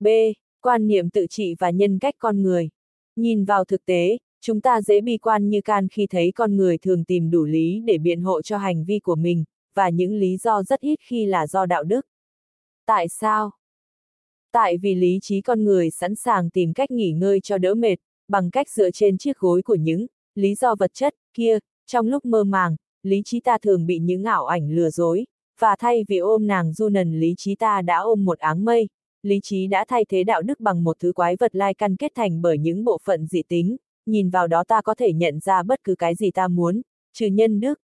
B. Quan niệm tự trị và nhân cách con người. Nhìn vào thực tế, chúng ta dễ bi quan như can khi thấy con người thường tìm đủ lý để biện hộ cho hành vi của mình, và những lý do rất ít khi là do đạo đức. Tại sao? Tại vì lý trí con người sẵn sàng tìm cách nghỉ ngơi cho đỡ mệt, bằng cách dựa trên chiếc gối của những lý do vật chất kia, trong lúc mơ màng, lý trí ta thường bị những ảo ảnh lừa dối, và thay vì ôm nàng du nần lý trí ta đã ôm một áng mây, lý trí đã thay thế đạo đức bằng một thứ quái vật lai căn kết thành bởi những bộ phận dị tính, nhìn vào đó ta có thể nhận ra bất cứ cái gì ta muốn, trừ nhân đức.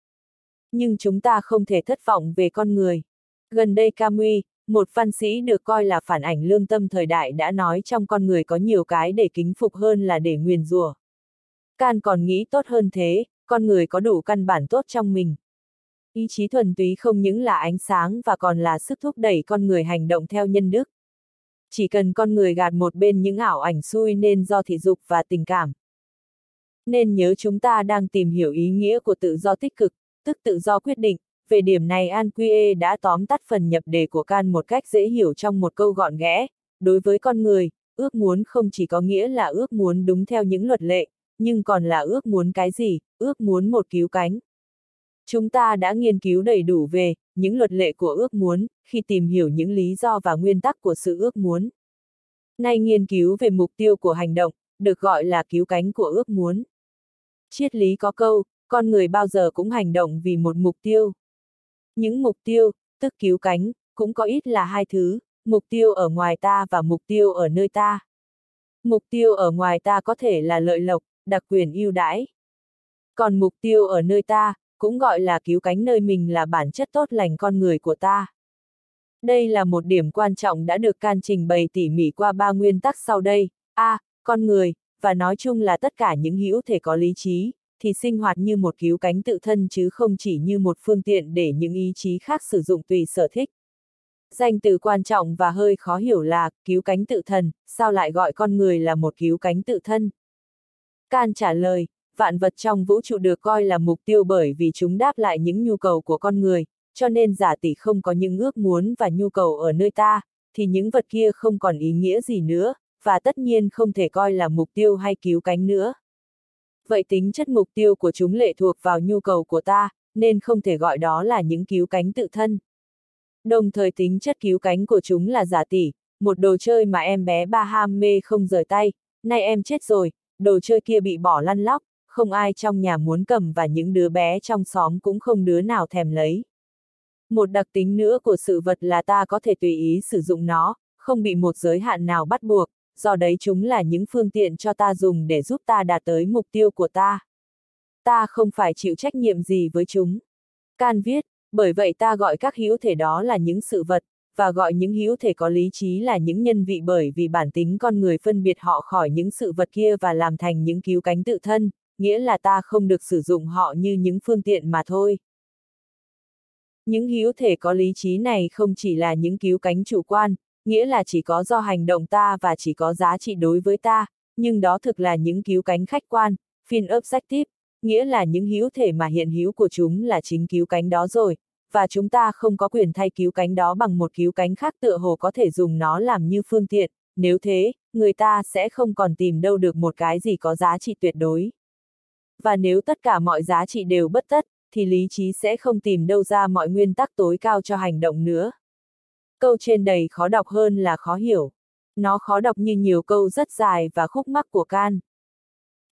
Nhưng chúng ta không thể thất vọng về con người. Gần đây Camus, một văn sĩ được coi là phản ảnh lương tâm thời đại đã nói trong con người có nhiều cái để kính phục hơn là để nguyền rủa. Can còn nghĩ tốt hơn thế, con người có đủ căn bản tốt trong mình. Ý chí thuần túy không những là ánh sáng và còn là sức thúc đẩy con người hành động theo nhân đức. Chỉ cần con người gạt một bên những ảo ảnh xui nên do thị dục và tình cảm. Nên nhớ chúng ta đang tìm hiểu ý nghĩa của tự do tích cực, tức tự do quyết định. Về điểm này An Quy đã tóm tắt phần nhập đề của Can một cách dễ hiểu trong một câu gọn ghẽ. Đối với con người, ước muốn không chỉ có nghĩa là ước muốn đúng theo những luật lệ, nhưng còn là ước muốn cái gì, ước muốn một cứu cánh. Chúng ta đã nghiên cứu đầy đủ về những luật lệ của ước muốn, khi tìm hiểu những lý do và nguyên tắc của sự ước muốn. Nay nghiên cứu về mục tiêu của hành động, được gọi là cứu cánh của ước muốn. Triết lý có câu, con người bao giờ cũng hành động vì một mục tiêu. Những mục tiêu, tức cứu cánh, cũng có ít là hai thứ, mục tiêu ở ngoài ta và mục tiêu ở nơi ta. Mục tiêu ở ngoài ta có thể là lợi lộc, đặc quyền ưu đãi. Còn mục tiêu ở nơi ta, cũng gọi là cứu cánh nơi mình là bản chất tốt lành con người của ta. Đây là một điểm quan trọng đã được can trình bày tỉ mỉ qua ba nguyên tắc sau đây. A. con người, và nói chung là tất cả những hữu thể có lý trí, thì sinh hoạt như một cứu cánh tự thân chứ không chỉ như một phương tiện để những ý chí khác sử dụng tùy sở thích. Danh từ quan trọng và hơi khó hiểu là cứu cánh tự thân. sao lại gọi con người là một cứu cánh tự thân? Can trả lời, vạn vật trong vũ trụ được coi là mục tiêu bởi vì chúng đáp lại những nhu cầu của con người, cho nên giả tỷ không có những ước muốn và nhu cầu ở nơi ta, thì những vật kia không còn ý nghĩa gì nữa, và tất nhiên không thể coi là mục tiêu hay cứu cánh nữa. Vậy tính chất mục tiêu của chúng lệ thuộc vào nhu cầu của ta, nên không thể gọi đó là những cứu cánh tự thân. Đồng thời tính chất cứu cánh của chúng là giả tỷ, một đồ chơi mà em bé ba ham mê không rời tay, nay em chết rồi, đồ chơi kia bị bỏ lăn lóc, không ai trong nhà muốn cầm và những đứa bé trong xóm cũng không đứa nào thèm lấy. Một đặc tính nữa của sự vật là ta có thể tùy ý sử dụng nó, không bị một giới hạn nào bắt buộc, do đấy chúng là những phương tiện cho ta dùng để giúp ta đạt tới mục tiêu của ta. Ta không phải chịu trách nhiệm gì với chúng. Can viết, bởi vậy ta gọi các hữu thể đó là những sự vật, và gọi những hữu thể có lý trí là những nhân vị bởi vì bản tính con người phân biệt họ khỏi những sự vật kia và làm thành những cứu cánh tự thân, nghĩa là ta không được sử dụng họ như những phương tiện mà thôi. Những hữu thể có lý trí này không chỉ là những cứu cánh chủ quan, nghĩa là chỉ có do hành động ta và chỉ có giá trị đối với ta, nhưng đó thực là những cứu cánh khách quan, phiên objective, nghĩa là những hữu thể mà hiện hữu của chúng là chính cứu cánh đó rồi, và chúng ta không có quyền thay cứu cánh đó bằng một cứu cánh khác tựa hồ có thể dùng nó làm như phương tiện, nếu thế, người ta sẽ không còn tìm đâu được một cái gì có giá trị tuyệt đối. Và nếu tất cả mọi giá trị đều bất tất, thì lý trí sẽ không tìm đâu ra mọi nguyên tắc tối cao cho hành động nữa. Câu trên đầy khó đọc hơn là khó hiểu. Nó khó đọc như nhiều câu rất dài và khúc mắc của can.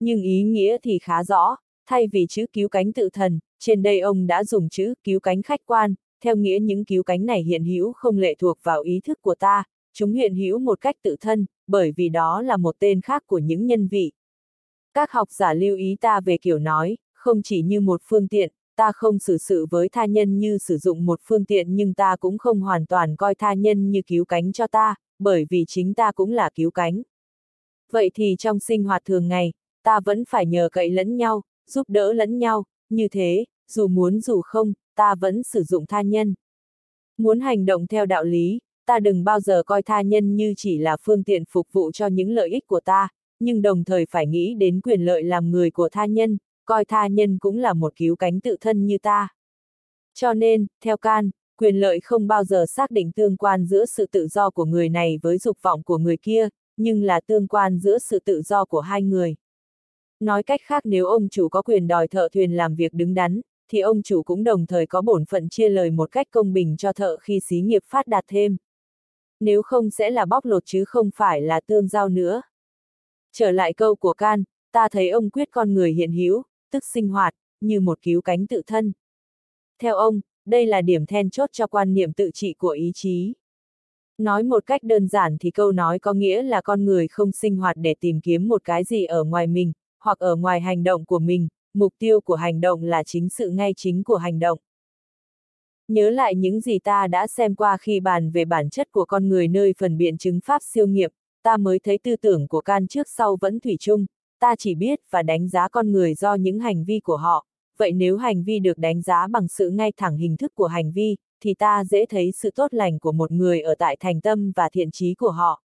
Nhưng ý nghĩa thì khá rõ, thay vì chữ cứu cánh tự thần, trên đây ông đã dùng chữ cứu cánh khách quan, theo nghĩa những cứu cánh này hiện hữu không lệ thuộc vào ý thức của ta, chúng hiện hữu một cách tự thân, bởi vì đó là một tên khác của những nhân vị. Các học giả lưu ý ta về kiểu nói, không chỉ như một phương tiện, ta không xử sự với tha nhân như sử dụng một phương tiện nhưng ta cũng không hoàn toàn coi tha nhân như cứu cánh cho ta, bởi vì chính ta cũng là cứu cánh. Vậy thì trong sinh hoạt thường ngày, ta vẫn phải nhờ cậy lẫn nhau, giúp đỡ lẫn nhau, như thế, dù muốn dù không, ta vẫn sử dụng tha nhân. Muốn hành động theo đạo lý, ta đừng bao giờ coi tha nhân như chỉ là phương tiện phục vụ cho những lợi ích của ta, nhưng đồng thời phải nghĩ đến quyền lợi làm người của tha nhân, coi tha nhân cũng là một cứu cánh tự thân như ta. Cho nên, theo Can, quyền lợi không bao giờ xác định tương quan giữa sự tự do của người này với dục vọng của người kia, nhưng là tương quan giữa sự tự do của hai người. Nói cách khác nếu ông chủ có quyền đòi thợ thuyền làm việc đứng đắn, thì ông chủ cũng đồng thời có bổn phận chia lời một cách công bình cho thợ khi xí nghiệp phát đạt thêm. Nếu không sẽ là bóc lột chứ không phải là tương giao nữa. Trở lại câu của Can, ta thấy ông quyết con người hiện hữu, tức sinh hoạt, như một cứu cánh tự thân. Theo ông, đây là điểm then chốt cho quan niệm tự trị của ý chí. Nói một cách đơn giản thì câu nói có nghĩa là con người không sinh hoạt để tìm kiếm một cái gì ở ngoài mình, hoặc ở ngoài hành động của mình, mục tiêu của hành động là chính sự ngay chính của hành động. Nhớ lại những gì ta đã xem qua khi bàn về bản chất của con người nơi phần biện chứng pháp siêu nghiệp, ta mới thấy tư tưởng của can trước sau vẫn thủy chung, ta chỉ biết và đánh giá con người do những hành vi của họ, vậy nếu hành vi được đánh giá bằng sự ngay thẳng hình thức của hành vi, thì ta dễ thấy sự tốt lành của một người ở tại thành tâm và thiện trí của họ.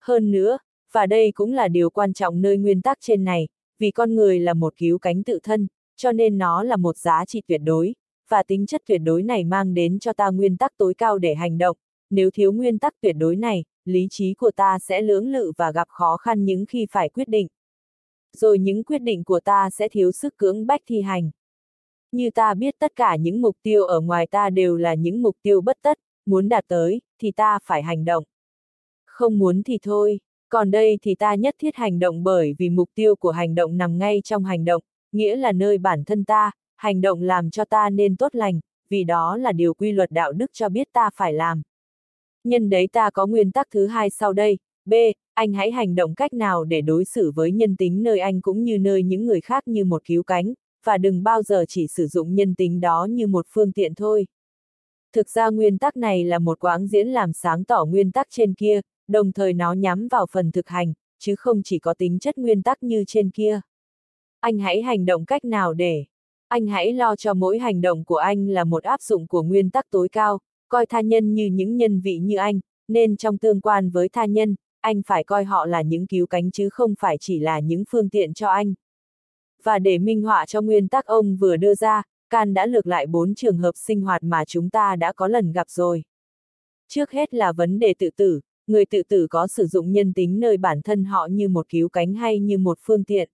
Hơn nữa, và đây cũng là điều quan trọng nơi nguyên tắc trên này, vì con người là một cứu cánh tự thân, cho nên nó là một giá trị tuyệt đối, và tính chất tuyệt đối này mang đến cho ta nguyên tắc tối cao để hành động, nếu thiếu nguyên tắc tuyệt đối này, lý trí của ta sẽ lưỡng lự và gặp khó khăn những khi phải quyết định. Rồi những quyết định của ta sẽ thiếu sức cưỡng bách thi hành. Như ta biết tất cả những mục tiêu ở ngoài ta đều là những mục tiêu bất tất, muốn đạt tới, thì ta phải hành động. Không muốn thì thôi, còn đây thì ta nhất thiết hành động bởi vì mục tiêu của hành động nằm ngay trong hành động, nghĩa là nơi bản thân ta, hành động làm cho ta nên tốt lành, vì đó là điều quy luật đạo đức cho biết ta phải làm. Nhân đấy ta có nguyên tắc thứ hai sau đây, B, anh hãy hành động cách nào để đối xử với nhân tính nơi anh cũng như nơi những người khác như một cứu cánh, và đừng bao giờ chỉ sử dụng nhân tính đó như một phương tiện thôi. Thực ra nguyên tắc này là một quãng diễn làm sáng tỏ nguyên tắc trên kia, đồng thời nó nhắm vào phần thực hành, chứ không chỉ có tính chất nguyên tắc như trên kia. Anh hãy hành động cách nào để anh hãy lo cho mỗi hành động của anh là một áp dụng của nguyên tắc tối cao, coi tha nhân như những nhân vị như anh, nên trong tương quan với tha nhân, anh phải coi họ là những cứu cánh chứ không phải chỉ là những phương tiện cho anh. Và để minh họa cho nguyên tắc ông vừa đưa ra, Can đã lược lại bốn trường hợp sinh hoạt mà chúng ta đã có lần gặp rồi. Trước hết là vấn đề tự tử, người tự tử có sử dụng nhân tính nơi bản thân họ như một cứu cánh hay như một phương tiện.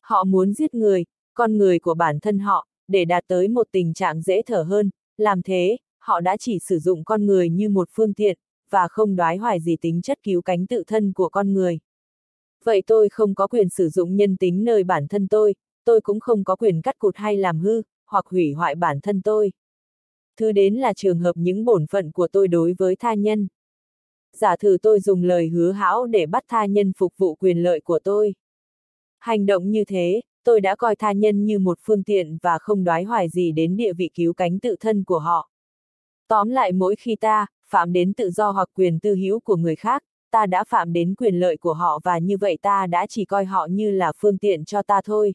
Họ muốn giết người, con người của bản thân họ, để đạt tới một tình trạng dễ thở hơn, làm thế, họ đã chỉ sử dụng con người như một phương tiện, và không đoái hoài gì tính chất cứu cánh tự thân của con người. Vậy tôi không có quyền sử dụng nhân tính nơi bản thân tôi, tôi cũng không có quyền cắt cụt hay làm hư, hoặc hủy hoại bản thân tôi. Thứ đến là trường hợp những bổn phận của tôi đối với tha nhân. Giả thử tôi dùng lời hứa hão để bắt tha nhân phục vụ quyền lợi của tôi. Hành động như thế, tôi đã coi tha nhân như một phương tiện và không đoái hoài gì đến địa vị cứu cánh tự thân của họ. Tóm lại mỗi khi ta, phạm đến tự do hoặc quyền tư hữu của người khác, ta đã phạm đến quyền lợi của họ và như vậy ta đã chỉ coi họ như là phương tiện cho ta thôi.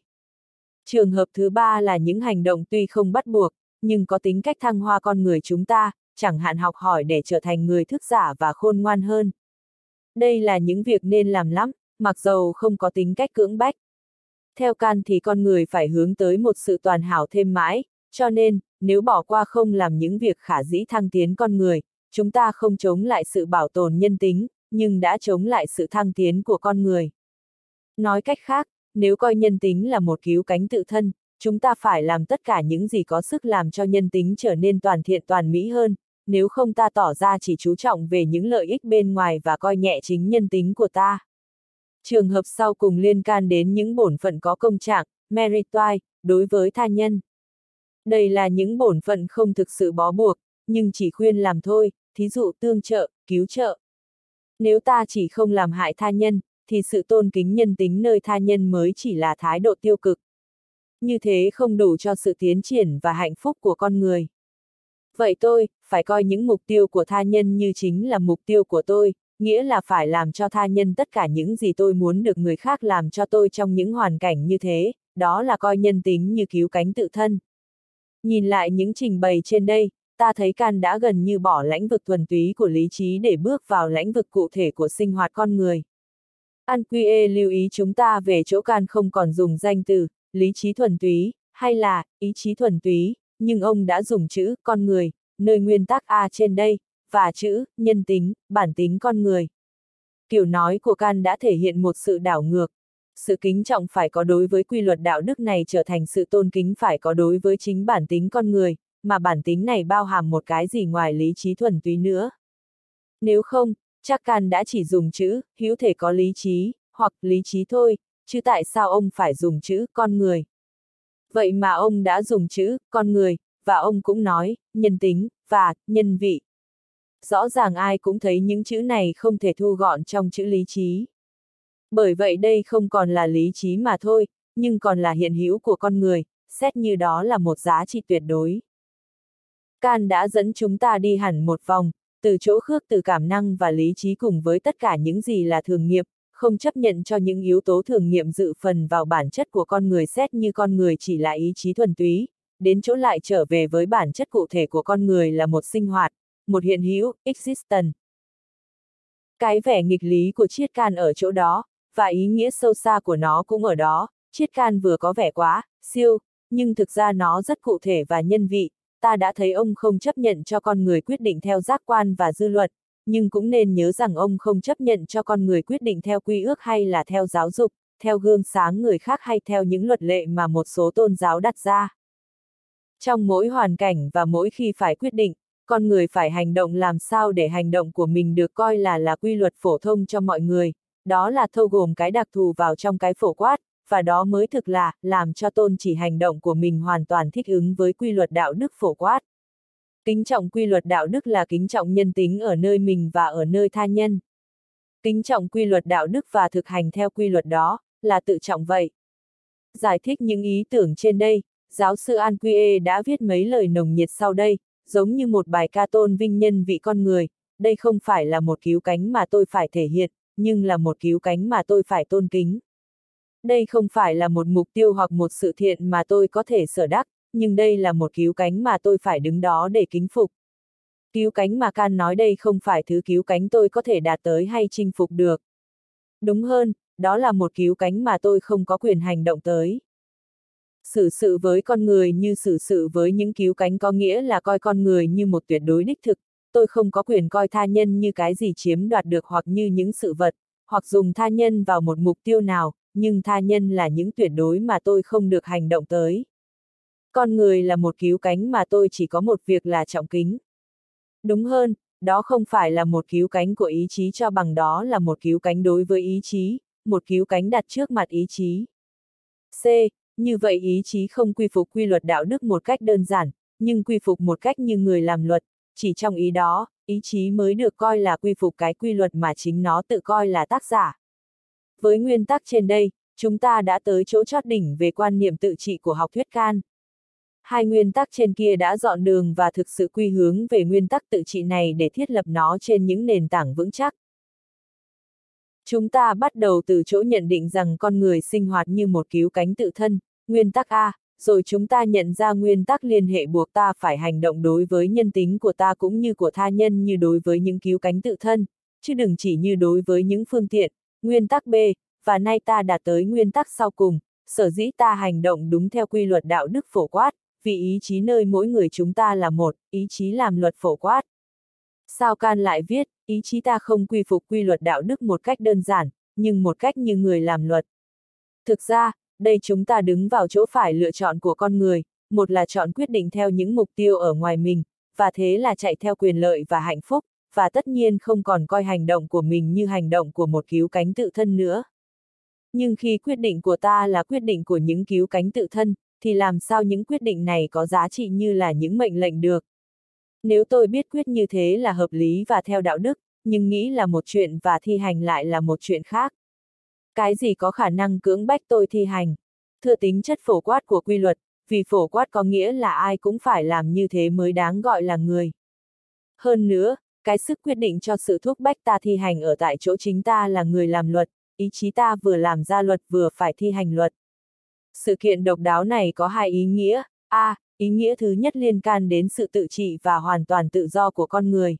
Trường hợp thứ ba là những hành động tuy không bắt buộc, nhưng có tính cách thăng hoa con người chúng ta, chẳng hạn học hỏi để trở thành người thức giả và khôn ngoan hơn. Đây là những việc nên làm lắm, mặc dầu không có tính cách cưỡng bách. Theo can thì con người phải hướng tới một sự toàn hảo thêm mãi, cho nên, nếu bỏ qua không làm những việc khả dĩ thăng tiến con người, chúng ta không chống lại sự bảo tồn nhân tính, nhưng đã chống lại sự thăng tiến của con người. Nói cách khác, nếu coi nhân tính là một cứu cánh tự thân, chúng ta phải làm tất cả những gì có sức làm cho nhân tính trở nên toàn thiện toàn mỹ hơn, nếu không ta tỏ ra chỉ chú trọng về những lợi ích bên ngoài và coi nhẹ chính nhân tính của ta. Trường hợp sau cùng liên can đến những bổn phận có công trạng, meritoy, đối với tha nhân. Đây là những bổn phận không thực sự bó buộc, nhưng chỉ khuyên làm thôi, thí dụ tương trợ, cứu trợ. Nếu ta chỉ không làm hại tha nhân, thì sự tôn kính nhân tính nơi tha nhân mới chỉ là thái độ tiêu cực. Như thế không đủ cho sự tiến triển và hạnh phúc của con người. Vậy tôi, phải coi những mục tiêu của tha nhân như chính là mục tiêu của tôi, nghĩa là phải làm cho tha nhân tất cả những gì tôi muốn được người khác làm cho tôi trong những hoàn cảnh như thế, đó là coi nhân tính như cứu cánh tự thân. Nhìn lại những trình bày trên đây, ta thấy Can đã gần như bỏ lãnh vực thuần túy của lý trí để bước vào lãnh vực cụ thể của sinh hoạt con người. An Quy lưu ý chúng ta về chỗ Can không còn dùng danh từ, lý trí thuần túy, hay là, ý chí thuần túy, nhưng ông đã dùng chữ, con người, nơi nguyên tắc A trên đây, và chữ, nhân tính, bản tính con người. Kiểu nói của Can đã thể hiện một sự đảo ngược. Sự kính trọng phải có đối với quy luật đạo đức này trở thành sự tôn kính phải có đối với chính bản tính con người, mà bản tính này bao hàm một cái gì ngoài lý trí thuần túy nữa. Nếu không, chắc Can đã chỉ dùng chữ, hữu thể có lý trí, hoặc lý trí thôi, chứ tại sao ông phải dùng chữ, con người. Vậy mà ông đã dùng chữ, con người, và ông cũng nói, nhân tính, và, nhân vị. Rõ ràng ai cũng thấy những chữ này không thể thu gọn trong chữ lý trí. Bởi vậy đây không còn là lý trí mà thôi, nhưng còn là hiện hữu của con người, xét như đó là một giá trị tuyệt đối. Can đã dẫn chúng ta đi hẳn một vòng, từ chỗ khước từ cảm năng và lý trí cùng với tất cả những gì là thường nghiệp, không chấp nhận cho những yếu tố thường nghiệm dự phần vào bản chất của con người xét như con người chỉ là ý chí thuần túy, đến chỗ lại trở về với bản chất cụ thể của con người là một sinh hoạt, một hiện hữu, existence. Cái vẻ nghịch lý của triết can ở chỗ đó, và ý nghĩa sâu xa của nó cũng ở đó, triết can vừa có vẻ quá, siêu, nhưng thực ra nó rất cụ thể và nhân vị, ta đã thấy ông không chấp nhận cho con người quyết định theo giác quan và dư luận, nhưng cũng nên nhớ rằng ông không chấp nhận cho con người quyết định theo quy ước hay là theo giáo dục, theo gương sáng người khác hay theo những luật lệ mà một số tôn giáo đặt ra. Trong mỗi hoàn cảnh và mỗi khi phải quyết định, con người phải hành động làm sao để hành động của mình được coi là là quy luật phổ thông cho mọi người, đó là thâu gồm cái đặc thù vào trong cái phổ quát, và đó mới thực là, làm cho tôn chỉ hành động của mình hoàn toàn thích ứng với quy luật đạo đức phổ quát. Kính trọng quy luật đạo đức là kính trọng nhân tính ở nơi mình và ở nơi tha nhân. Kính trọng quy luật đạo đức và thực hành theo quy luật đó, là tự trọng vậy. Giải thích những ý tưởng trên đây, giáo sư An Quy đã viết mấy lời nồng nhiệt sau đây, giống như một bài ca tôn vinh nhân vị con người, đây không phải là một cứu cánh mà tôi phải thể hiện, nhưng là một cứu cánh mà tôi phải tôn kính. Đây không phải là một mục tiêu hoặc một sự thiện mà tôi có thể sở đắc, nhưng đây là một cứu cánh mà tôi phải đứng đó để kính phục. Cứu cánh mà Can nói đây không phải thứ cứu cánh tôi có thể đạt tới hay chinh phục được. Đúng hơn, đó là một cứu cánh mà tôi không có quyền hành động tới. Xử sự với con người như xử sự với những cứu cánh có nghĩa là coi con người như một tuyệt đối đích thực, tôi không có quyền coi tha nhân như cái gì chiếm đoạt được hoặc như những sự vật, hoặc dùng tha nhân vào một mục tiêu nào, nhưng tha nhân là những tuyệt đối mà tôi không được hành động tới. Con người là một cứu cánh mà tôi chỉ có một việc là trọng kính. Đúng hơn, đó không phải là một cứu cánh của ý chí cho bằng đó là một cứu cánh đối với ý chí, một cứu cánh đặt trước mặt ý chí. C. Như vậy ý chí không quy phục quy luật đạo đức một cách đơn giản, nhưng quy phục một cách như người làm luật, chỉ trong ý đó, ý chí mới được coi là quy phục cái quy luật mà chính nó tự coi là tác giả. Với nguyên tắc trên đây, chúng ta đã tới chỗ chót đỉnh về quan niệm tự trị của học thuyết can. Hai nguyên tắc trên kia đã dọn đường và thực sự quy hướng về nguyên tắc tự trị này để thiết lập nó trên những nền tảng vững chắc. Chúng ta bắt đầu từ chỗ nhận định rằng con người sinh hoạt như một cứu cánh tự thân, nguyên tắc A, rồi chúng ta nhận ra nguyên tắc liên hệ buộc ta phải hành động đối với nhân tính của ta cũng như của tha nhân như đối với những cứu cánh tự thân, chứ đừng chỉ như đối với những phương tiện, nguyên tắc B, và nay ta đạt tới nguyên tắc sau cùng, sở dĩ ta hành động đúng theo quy luật đạo đức phổ quát, vì ý chí nơi mỗi người chúng ta là một, ý chí làm luật phổ quát. Sao Can lại viết, ý chí ta không quy phục quy luật đạo đức một cách đơn giản, nhưng một cách như người làm luật. Thực ra, đây chúng ta đứng vào chỗ phải lựa chọn của con người, một là chọn quyết định theo những mục tiêu ở ngoài mình, và thế là chạy theo quyền lợi và hạnh phúc, và tất nhiên không còn coi hành động của mình như hành động của một cứu cánh tự thân nữa. Nhưng khi quyết định của ta là quyết định của những cứu cánh tự thân, thì làm sao những quyết định này có giá trị như là những mệnh lệnh được. Nếu tôi biết quyết như thế là hợp lý và theo đạo đức, nhưng nghĩ là một chuyện và thi hành lại là một chuyện khác. Cái gì có khả năng cưỡng bách tôi thi hành? Thưa tính chất phổ quát của quy luật, vì phổ quát có nghĩa là ai cũng phải làm như thế mới đáng gọi là người. Hơn nữa, cái sức quyết định cho sự thúc bách ta thi hành ở tại chỗ chính ta là người làm luật, ý chí ta vừa làm ra luật vừa phải thi hành luật. Sự kiện độc đáo này có hai ý nghĩa. A, ý nghĩa thứ nhất liên can đến sự tự trị và hoàn toàn tự do của con người.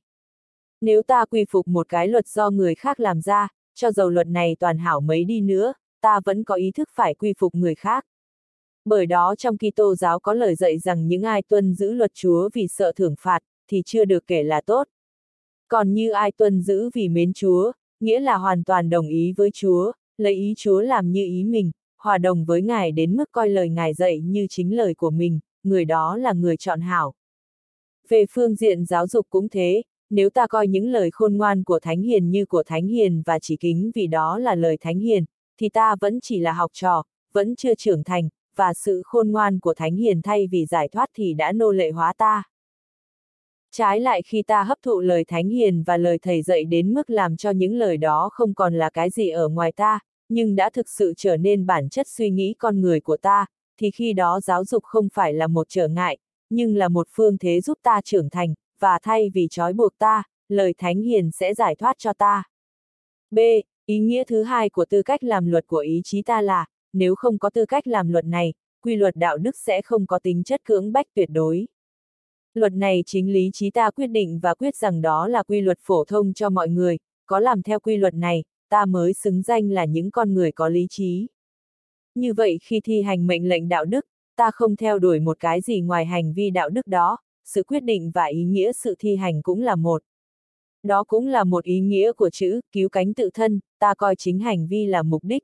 Nếu ta quy phục một cái luật do người khác làm ra, cho dầu luật này toàn hảo mấy đi nữa, ta vẫn có ý thức phải quy phục người khác. Bởi đó trong Kitô giáo có lời dạy rằng những ai tuân giữ luật Chúa vì sợ thưởng phạt, thì chưa được kể là tốt. Còn như ai tuân giữ vì mến Chúa, nghĩa là hoàn toàn đồng ý với Chúa, lấy ý Chúa làm như ý mình, hòa đồng với Ngài đến mức coi lời Ngài dạy như chính lời của mình, người đó là người chọn hảo. Về phương diện giáo dục cũng thế, nếu ta coi những lời khôn ngoan của Thánh Hiền như của Thánh Hiền và chỉ kính vì đó là lời Thánh Hiền, thì ta vẫn chỉ là học trò, vẫn chưa trưởng thành, và sự khôn ngoan của Thánh Hiền thay vì giải thoát thì đã nô lệ hóa ta. Trái lại khi ta hấp thụ lời Thánh Hiền và lời Thầy dạy đến mức làm cho những lời đó không còn là cái gì ở ngoài ta, nhưng đã thực sự trở nên bản chất suy nghĩ con người của ta, thì khi đó giáo dục không phải là một trở ngại, nhưng là một phương thế giúp ta trưởng thành, và thay vì trói buộc ta, lời Thánh Hiền sẽ giải thoát cho ta. B. Ý nghĩa thứ hai của tư cách làm luật của ý chí ta là, nếu không có tư cách làm luật này, quy luật đạo đức sẽ không có tính chất cưỡng bách tuyệt đối. Luật này chính lý trí ta quyết định và quyết rằng đó là quy luật phổ thông cho mọi người, có làm theo quy luật này, ta mới xứng danh là những con người có lý trí. Như vậy khi thi hành mệnh lệnh đạo đức, ta không theo đuổi một cái gì ngoài hành vi đạo đức đó, sự quyết định và ý nghĩa sự thi hành cũng là một. Đó cũng là một ý nghĩa của chữ, cứu cánh tự thân, ta coi chính hành vi là mục đích.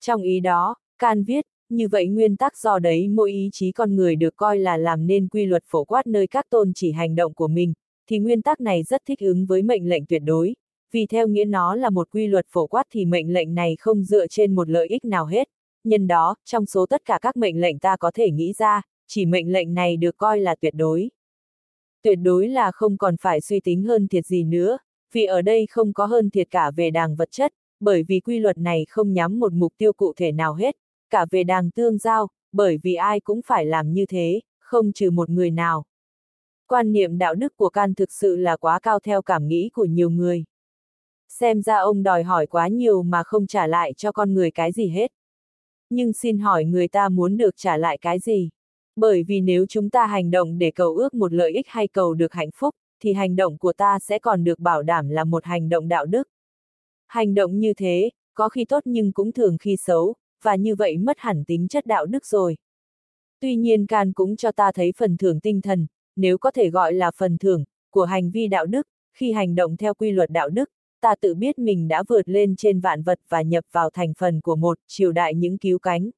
Trong ý đó, Can viết, như vậy nguyên tắc do đấy mỗi ý chí con người được coi là làm nên quy luật phổ quát nơi các tôn chỉ hành động của mình, thì nguyên tắc này rất thích ứng với mệnh lệnh tuyệt đối, vì theo nghĩa nó là một quy luật phổ quát thì mệnh lệnh này không dựa trên một lợi ích nào hết. Nhân đó, trong số tất cả các mệnh lệnh ta có thể nghĩ ra, chỉ mệnh lệnh này được coi là tuyệt đối. Tuyệt đối là không còn phải suy tính hơn thiệt gì nữa, vì ở đây không có hơn thiệt cả về đàng vật chất, bởi vì quy luật này không nhắm một mục tiêu cụ thể nào hết, cả về đàng tương giao, bởi vì ai cũng phải làm như thế, không trừ một người nào. Quan niệm đạo đức của Can thực sự là quá cao theo cảm nghĩ của nhiều người. Xem ra ông đòi hỏi quá nhiều mà không trả lại cho con người cái gì hết. Nhưng xin hỏi người ta muốn được trả lại cái gì? Bởi vì nếu chúng ta hành động để cầu ước một lợi ích hay cầu được hạnh phúc, thì hành động của ta sẽ còn được bảo đảm là một hành động đạo đức. Hành động như thế, có khi tốt nhưng cũng thường khi xấu, và như vậy mất hẳn tính chất đạo đức rồi. Tuy nhiên Can cũng cho ta thấy phần thưởng tinh thần, nếu có thể gọi là phần thưởng, của hành vi đạo đức, khi hành động theo quy luật đạo đức, ta tự biết mình đã vượt lên trên vạn vật và nhập vào thành phần của một triều đại những cứu cánh.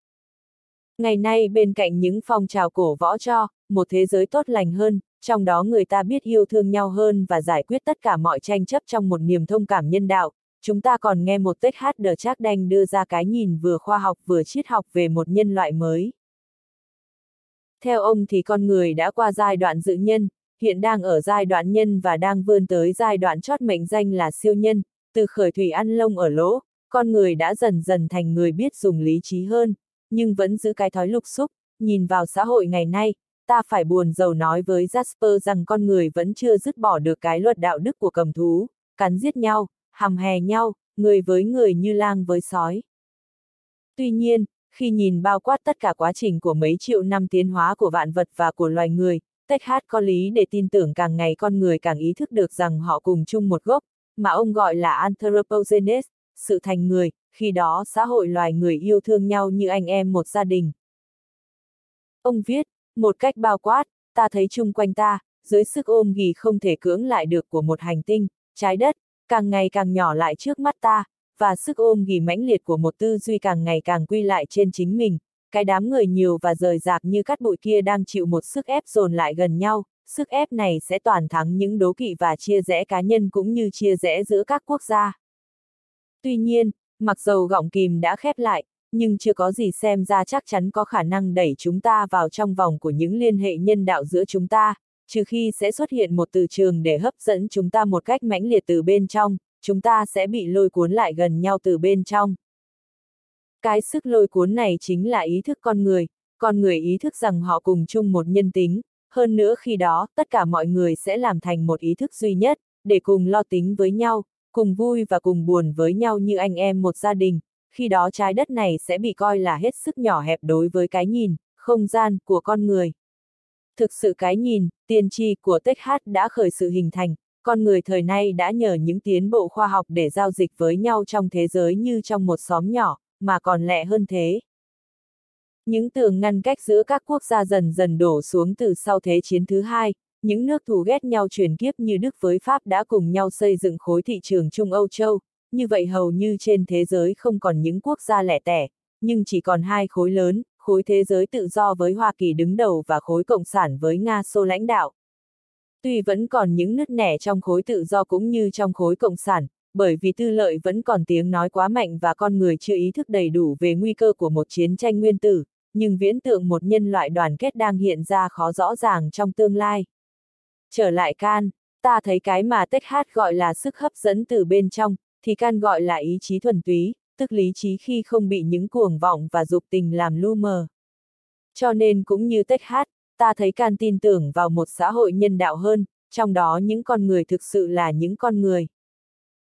Ngày nay bên cạnh những phong trào cổ võ cho, một thế giới tốt lành hơn, trong đó người ta biết yêu thương nhau hơn và giải quyết tất cả mọi tranh chấp trong một niềm thông cảm nhân đạo, chúng ta còn nghe một tết hát đờ trác đanh đưa ra cái nhìn vừa khoa học vừa triết học về một nhân loại mới. Theo ông thì con người đã qua giai đoạn dự nhân, hiện đang ở giai đoạn nhân và đang vươn tới giai đoạn chót mệnh danh là siêu nhân, từ khởi thủy ăn lông ở lỗ, con người đã dần dần thành người biết dùng lý trí hơn, nhưng vẫn giữ cái thói lục xúc, nhìn vào xã hội ngày nay, ta phải buồn giàu nói với Jasper rằng con người vẫn chưa dứt bỏ được cái luật đạo đức của cầm thú, cắn giết nhau, hàm hè nhau, người với người như lang với sói. Tuy nhiên, khi nhìn bao quát tất cả quá trình của mấy triệu năm tiến hóa của vạn vật và của loài người, Tech Hát có lý để tin tưởng càng ngày con người càng ý thức được rằng họ cùng chung một gốc, mà ông gọi là anthropogenes, sự thành người, khi đó xã hội loài người yêu thương nhau như anh em một gia đình. Ông viết, một cách bao quát, ta thấy chung quanh ta, dưới sức ôm ghì không thể cưỡng lại được của một hành tinh, trái đất, càng ngày càng nhỏ lại trước mắt ta, và sức ôm ghì mãnh liệt của một tư duy càng ngày càng quy lại trên chính mình, cái đám người nhiều và rời rạc như cát bụi kia đang chịu một sức ép dồn lại gần nhau, sức ép này sẽ toàn thắng những đố kỵ và chia rẽ cá nhân cũng như chia rẽ giữa các quốc gia. Tuy nhiên, mặc dầu gọng kìm đã khép lại, nhưng chưa có gì xem ra chắc chắn có khả năng đẩy chúng ta vào trong vòng của những liên hệ nhân đạo giữa chúng ta, trừ khi sẽ xuất hiện một từ trường để hấp dẫn chúng ta một cách mãnh liệt từ bên trong, chúng ta sẽ bị lôi cuốn lại gần nhau từ bên trong. Cái sức lôi cuốn này chính là ý thức con người, con người ý thức rằng họ cùng chung một nhân tính, hơn nữa khi đó, tất cả mọi người sẽ làm thành một ý thức duy nhất, để cùng lo tính với nhau, cùng vui và cùng buồn với nhau như anh em một gia đình, khi đó trái đất này sẽ bị coi là hết sức nhỏ hẹp đối với cái nhìn, không gian của con người. Thực sự cái nhìn, tiên tri của Texas đã khởi sự hình thành, con người thời nay đã nhờ những tiến bộ khoa học để giao dịch với nhau trong thế giới như trong một xóm nhỏ, mà còn lẹ hơn thế. Những tường ngăn cách giữa các quốc gia dần dần đổ xuống từ sau Thế chiến thứ hai, những nước thù ghét nhau truyền kiếp như Đức với Pháp đã cùng nhau xây dựng khối thị trường Trung Âu Châu, như vậy hầu như trên thế giới không còn những quốc gia lẻ tẻ, nhưng chỉ còn hai khối lớn, khối thế giới tự do với Hoa Kỳ đứng đầu và khối cộng sản với Nga Xô lãnh đạo. Tuy vẫn còn những nứt nẻ trong khối tự do cũng như trong khối cộng sản, bởi vì tư lợi vẫn còn tiếng nói quá mạnh và con người chưa ý thức đầy đủ về nguy cơ của một chiến tranh nguyên tử, nhưng viễn tượng một nhân loại đoàn kết đang hiện ra khó rõ ràng trong tương lai. Trở lại can, ta thấy cái mà Texas gọi là sức hấp dẫn từ bên trong, thì can gọi là ý chí thuần túy, tức lý trí khi không bị những cuồng vọng và dục tình làm lu mờ. Cho nên cũng như Texas, ta thấy can tin tưởng vào một xã hội nhân đạo hơn, trong đó những con người thực sự là những con người.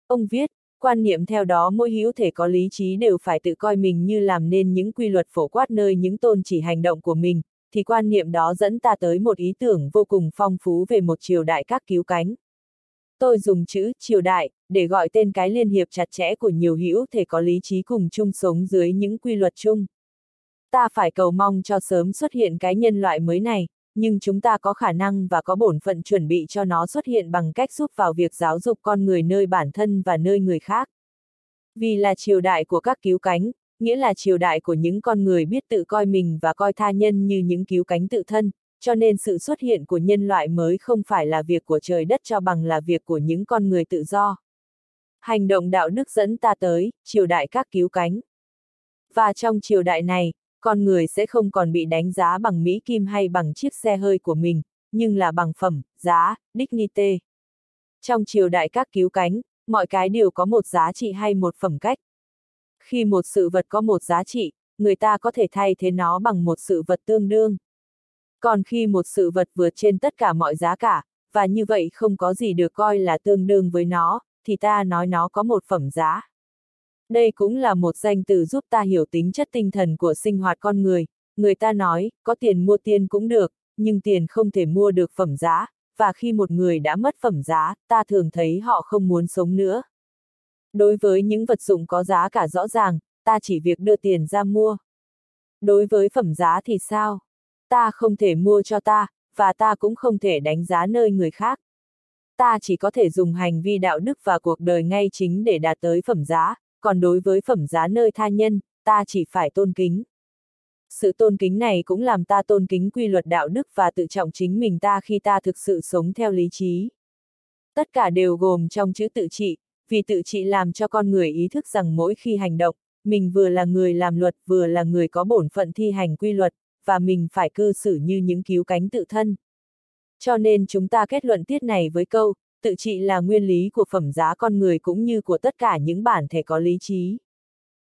Ông viết, quan niệm theo đó mỗi hữu thể có lý trí đều phải tự coi mình như làm nên những quy luật phổ quát nơi những tôn chỉ hành động của mình, thì quan niệm đó dẫn ta tới một ý tưởng vô cùng phong phú về một triều đại các cứu cánh. Tôi dùng chữ triều đại để gọi tên cái liên hiệp chặt chẽ của nhiều hữu thể có lý trí cùng chung sống dưới những quy luật chung. Ta phải cầu mong cho sớm xuất hiện cái nhân loại mới này, nhưng chúng ta có khả năng và có bổn phận chuẩn bị cho nó xuất hiện bằng cách giúp vào việc giáo dục con người nơi bản thân và nơi người khác. Vì là triều đại của các cứu cánh, nghĩa là triều đại của những con người biết tự coi mình và coi tha nhân như những cứu cánh tự thân, cho nên sự xuất hiện của nhân loại mới không phải là việc của trời đất cho bằng là việc của những con người tự do. Hành động đạo đức dẫn ta tới, triều đại các cứu cánh. Và trong triều đại này, con người sẽ không còn bị đánh giá bằng Mỹ Kim hay bằng chiếc xe hơi của mình, nhưng là bằng phẩm, giá, dignity. Trong triều đại các cứu cánh, mọi cái đều có một giá trị hay một phẩm cách. Khi một sự vật có một giá trị, người ta có thể thay thế nó bằng một sự vật tương đương. Còn khi một sự vật vượt trên tất cả mọi giá cả, và như vậy không có gì được coi là tương đương với nó, thì ta nói nó có một phẩm giá. Đây cũng là một danh từ giúp ta hiểu tính chất tinh thần của sinh hoạt con người. Người ta nói, có tiền mua tiền cũng được, nhưng tiền không thể mua được phẩm giá, và khi một người đã mất phẩm giá, ta thường thấy họ không muốn sống nữa. Đối với những vật dụng có giá cả rõ ràng, ta chỉ việc đưa tiền ra mua. Đối với phẩm giá thì sao? Ta không thể mua cho ta, và ta cũng không thể đánh giá nơi người khác. Ta chỉ có thể dùng hành vi đạo đức và cuộc đời ngay chính để đạt tới phẩm giá, còn đối với phẩm giá nơi tha nhân, ta chỉ phải tôn kính. Sự tôn kính này cũng làm ta tôn kính quy luật đạo đức và tự trọng chính mình ta khi ta thực sự sống theo lý trí. Tất cả đều gồm trong chữ tự trị, vì tự trị làm cho con người ý thức rằng mỗi khi hành động, mình vừa là người làm luật vừa là người có bổn phận thi hành quy luật, và mình phải cư xử như những cứu cánh tự thân. Cho nên chúng ta kết luận tiết này với câu, tự trị là nguyên lý của phẩm giá con người cũng như của tất cả những bản thể có lý trí.